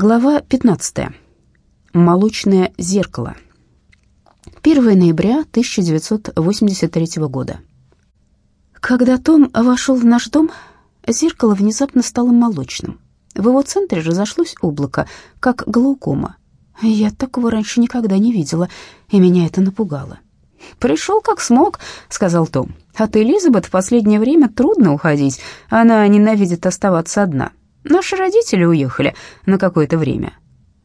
Глава 15. Молочное зеркало. 1 ноября 1983 года. Когда Том вошел в наш дом, зеркало внезапно стало молочным. В его центре разошлось облако, как глаукома. Я такого раньше никогда не видела, и меня это напугало. «Пришел как смог», — сказал Том. «От Элизабет в последнее время трудно уходить. Она ненавидит оставаться одна. Наши родители уехали на какое-то время.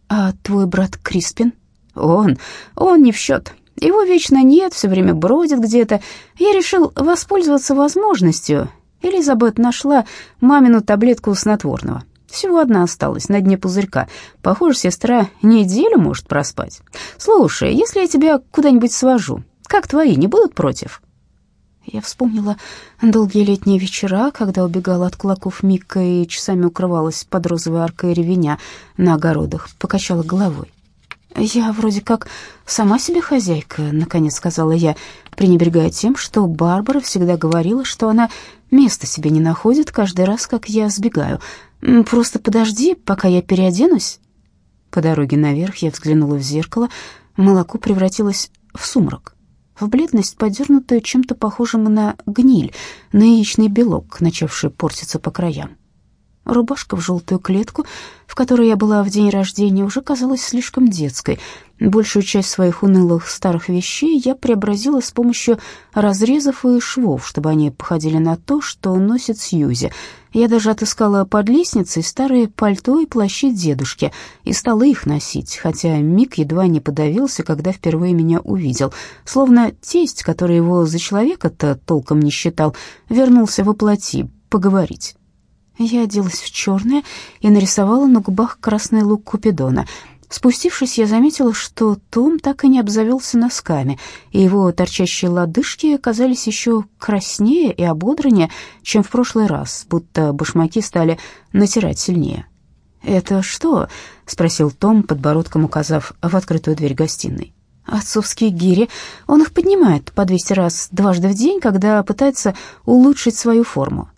А твой брат Криспин? Он, он не в счет. Его вечно нет, все время бродит где-то. Я решил воспользоваться возможностью. Элизабет нашла мамину таблетку снотворного. Всего одна осталась на дне пузырька. Похоже, сестра неделю может проспать. Слушай, если я тебя куда-нибудь свожу, как твои, не будут против?» Я вспомнила долгие летние вечера, когда убегала от кулаков Мика и часами укрывалась под розовой аркой ревеня на огородах, покачала головой. «Я вроде как сама себе хозяйка», — наконец сказала я, пренебрегая тем, что Барбара всегда говорила, что она места себе не находит каждый раз, как я сбегаю. «Просто подожди, пока я переоденусь». По дороге наверх я взглянула в зеркало, молоко превратилось в сумрак в бледность, подернутую чем-то похожим на гниль, на яичный белок, начавший портиться по краям. Рубашка в желтую клетку, в которой я была в день рождения, уже казалась слишком детской. Большую часть своих унылых старых вещей я преобразила с помощью разрезов и швов, чтобы они походили на то, что носит Сьюзи. Я даже отыскала под лестницей старые пальто и плащи дедушки и стала их носить, хотя Мик едва не подавился, когда впервые меня увидел. Словно тесть, который его за человека-то толком не считал, вернулся воплоти поговорить. Я оделась в черное и нарисовала на губах красный лук Купидона. Спустившись, я заметила, что Том так и не обзавелся носками, и его торчащие лодыжки казались еще краснее и ободреннее, чем в прошлый раз, будто башмаки стали натирать сильнее. «Это что?» — спросил Том, подбородком указав в открытую дверь гостиной. «Отцовские гири. Он их поднимает по 200 раз дважды в день, когда пытается улучшить свою форму.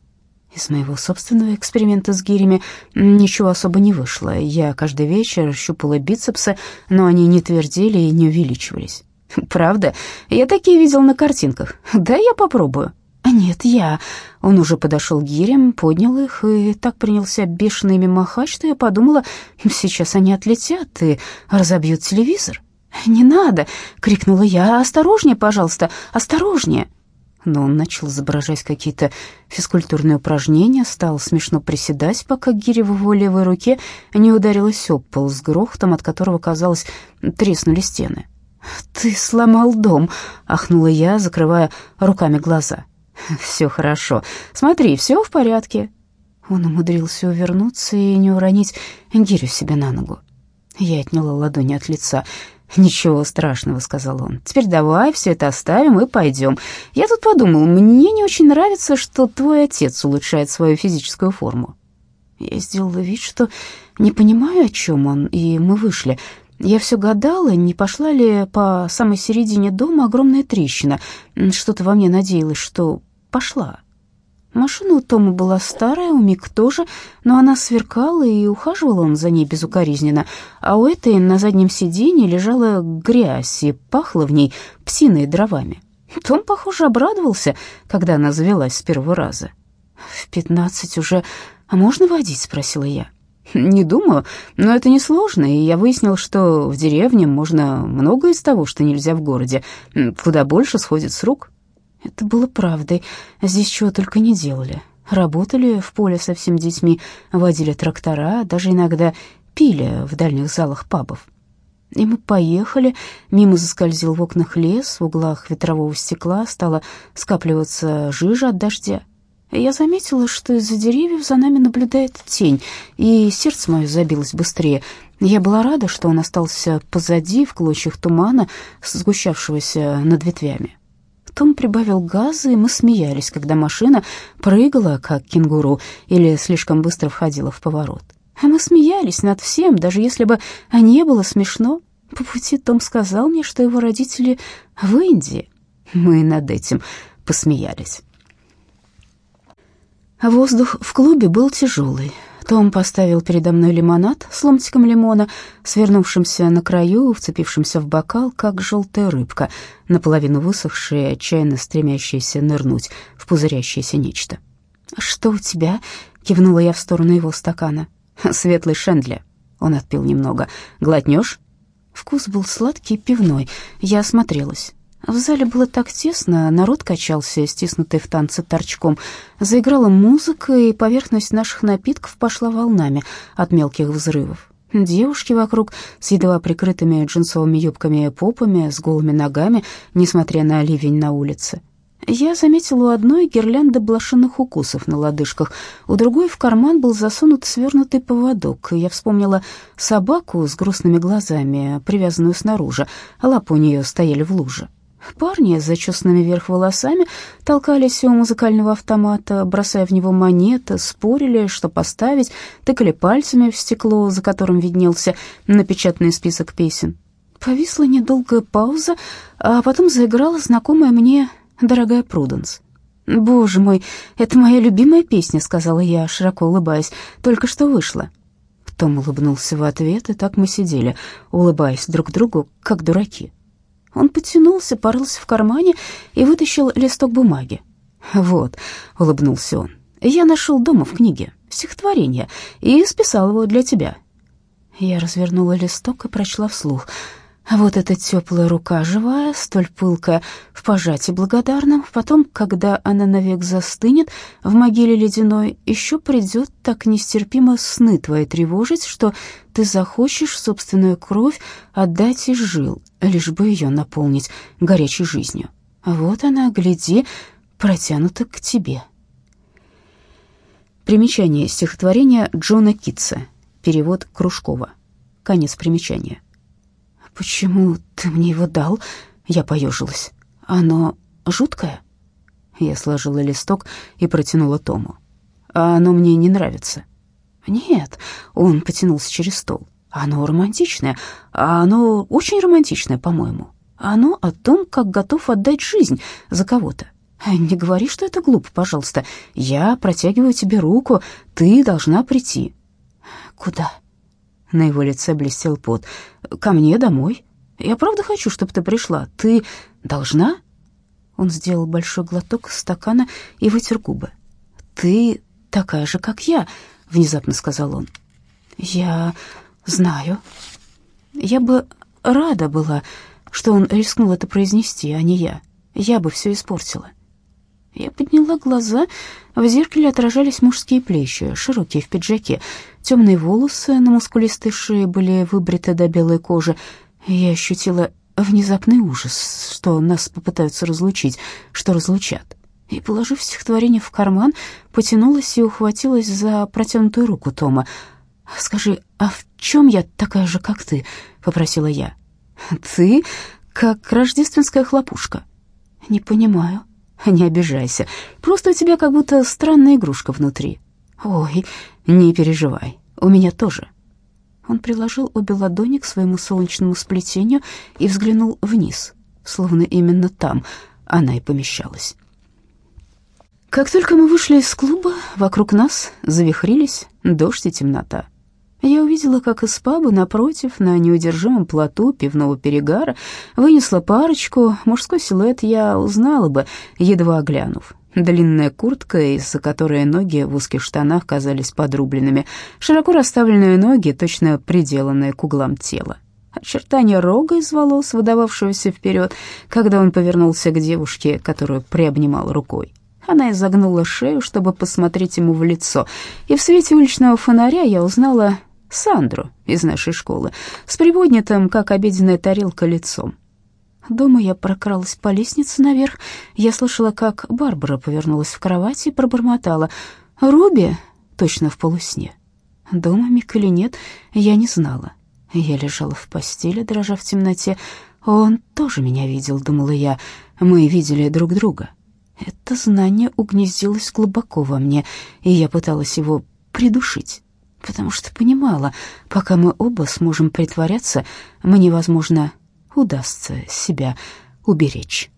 Из моего собственного эксперимента с гирями ничего особо не вышло. Я каждый вечер щупала бицепсы, но они не твердели и не увеличивались. «Правда? Я такие видел на картинках. Да, я попробую». «Нет, я...» Он уже подошел к гирям, поднял их и так принялся бешено махать, что я подумала, сейчас они отлетят и разобьют телевизор. «Не надо!» — крикнула я. «Осторожнее, пожалуйста, осторожнее!» Но он начал изображать какие-то физкультурные упражнения, стал смешно приседать, пока гиря в его левой руке не ударилась об пол с грохотом, от которого, казалось, треснули стены. «Ты сломал дом», — ахнула я, закрывая руками глаза. «Все хорошо. Смотри, все в порядке». Он умудрился увернуться и не уронить гирю себе на ногу. Я отняла ладони от лица. «Ничего страшного», — сказал он. «Теперь давай все это оставим и пойдем. Я тут подумал, мне не очень нравится, что твой отец улучшает свою физическую форму». Я сделала вид, что не понимаю, о чем он, и мы вышли. Я все гадала, не пошла ли по самой середине дома огромная трещина. Что-то во мне надеялось, что пошла. Машина у Тома была старая, у Мик тоже, но она сверкала, и ухаживал он за ней безукоризненно, а у этой на заднем сиденье лежала грязь и пахло в ней псиной дровами. Том, похоже, обрадовался, когда она завелась с первого раза. «В пятнадцать уже... А можно водить?» — спросила я. «Не думаю, но это несложно, и я выяснил, что в деревне можно многое из того, что нельзя в городе, куда больше сходит с рук». Это было правдой. Здесь чего только не делали. Работали в поле со всеми детьми, водили трактора, даже иногда пили в дальних залах пабов. И мы поехали, мимо заскользил в окнах лес, в углах ветрового стекла стала скапливаться жижа от дождя. Я заметила, что из-за деревьев за нами наблюдает тень, и сердце мое забилось быстрее. Я была рада, что он остался позади, в клочьях тумана, сгущавшегося над ветвями. Том прибавил газа, и мы смеялись, когда машина прыгала, как кенгуру, или слишком быстро входила в поворот. А мы смеялись над всем, даже если бы не было смешно. По пути Том сказал мне, что его родители в Индии. Мы над этим посмеялись. Воздух в клубе был тяжелый. Том поставил передо мной лимонад с ломтиком лимона, свернувшимся на краю, вцепившимся в бокал, как желтая рыбка, наполовину высохшая, отчаянно стремящаяся нырнуть в пузырящееся нечто. «Что у тебя?» — кивнула я в сторону его стакана. «Светлый шендля». Он отпил немного. «Глотнешь?» Вкус был сладкий, пивной. Я осмотрелась. В зале было так тесно, народ качался, стиснутый в танце торчком. Заиграла музыка, и поверхность наших напитков пошла волнами от мелких взрывов. Девушки вокруг с едва прикрытыми джинсовыми юбками и попами, с голыми ногами, несмотря на ливень на улице. Я заметила у одной гирлянды блошиных укусов на лодыжках, у другой в карман был засунут свернутый поводок. Я вспомнила собаку с грустными глазами, привязанную снаружи, лапы у нее стояли в луже. Парни с зачесанными вверх волосами толкались у музыкального автомата, бросая в него монеты, спорили, что поставить, тыкали пальцами в стекло, за которым виднелся напечатанный список песен. Повисла недолгая пауза, а потом заиграла знакомая мне «Дорогая Пруденс». «Боже мой, это моя любимая песня», — сказала я, широко улыбаясь, — «только что вышла». Том улыбнулся в ответ, и так мы сидели, улыбаясь друг другу, как дураки. Он потянулся, порылся в кармане и вытащил листок бумаги. «Вот», — улыбнулся он, — «я нашел дома в книге стихотворение и списал его для тебя». Я развернула листок и прочла вслух — вот эта теплая рука живая, столь пылкая, в пожатии благодарном, потом, когда она навек застынет в могиле ледяной, еще придет так нестерпимо сны твои тревожить, что ты захочешь собственную кровь отдать из жил, лишь бы ее наполнить горячей жизнью. А вот она, гляди, протянута к тебе. Примечание стихотворения Джона Китса. Перевод Кружкова. Конец примечания. «Почему ты мне его дал?» Я поежилась. «Оно жуткое?» Я сложила листок и протянула Тому. «А оно мне не нравится». «Нет», — он потянулся через стол. «Оно романтичное, оно очень романтичное, по-моему. Оно о том, как готов отдать жизнь за кого-то. Не говори, что это глупо, пожалуйста. Я протягиваю тебе руку, ты должна прийти». «Куда?» На его лице блестел пот. «Ко мне домой. Я правда хочу, чтобы ты пришла. Ты должна?» Он сделал большой глоток стакана и вытер губы. «Ты такая же, как я», — внезапно сказал он. «Я знаю. Я бы рада была, что он рискнул это произнести, а не я. Я бы все испортила. Я подняла глаза. В зеркале отражались мужские плечи, широкие в пиджаке. Темные волосы на мускулистой шее были выбриты до белой кожи. Я ощутила внезапный ужас, что нас попытаются разлучить, что разлучат. И, положив стихотворение в карман, потянулась и ухватилась за протянутую руку Тома. «Скажи, а в чем я такая же, как ты?» — попросила я. «Ты как рождественская хлопушка». «Не понимаю». Не обижайся, просто у тебя как будто странная игрушка внутри. Ой, не переживай, у меня тоже. Он приложил обе ладони к своему солнечному сплетению и взглянул вниз, словно именно там она и помещалась. Как только мы вышли из клуба, вокруг нас завихрились дождь и темнота. Я увидела, как из паба напротив, на неудержимом плоту пивного перегара, вынесла парочку. Мужской силуэт я узнала бы, едва оглянув. Длинная куртка, из-за которой ноги в узких штанах казались подрубленными, широко расставленные ноги, точно приделанные к углам тела. Очертания рога из волос, выдававшегося вперед, когда он повернулся к девушке, которую приобнимал рукой. Она изогнула шею, чтобы посмотреть ему в лицо, и в свете уличного фонаря я узнала Сандру из нашей школы, с приподнятым, как обеденная тарелка, лицом. Дома я прокралась по лестнице наверх. Я слышала, как Барбара повернулась в кровати и пробормотала. «Руби?» Точно в полусне. Дома Мик или нет, я не знала. Я лежала в постели, дрожа в темноте. Он тоже меня видел, думала я. Мы видели друг друга. Это знание угнездилось глубоко во мне, и я пыталась его придушить потому что понимала, пока мы оба сможем притворяться, мне, возможно, удастся себя уберечь.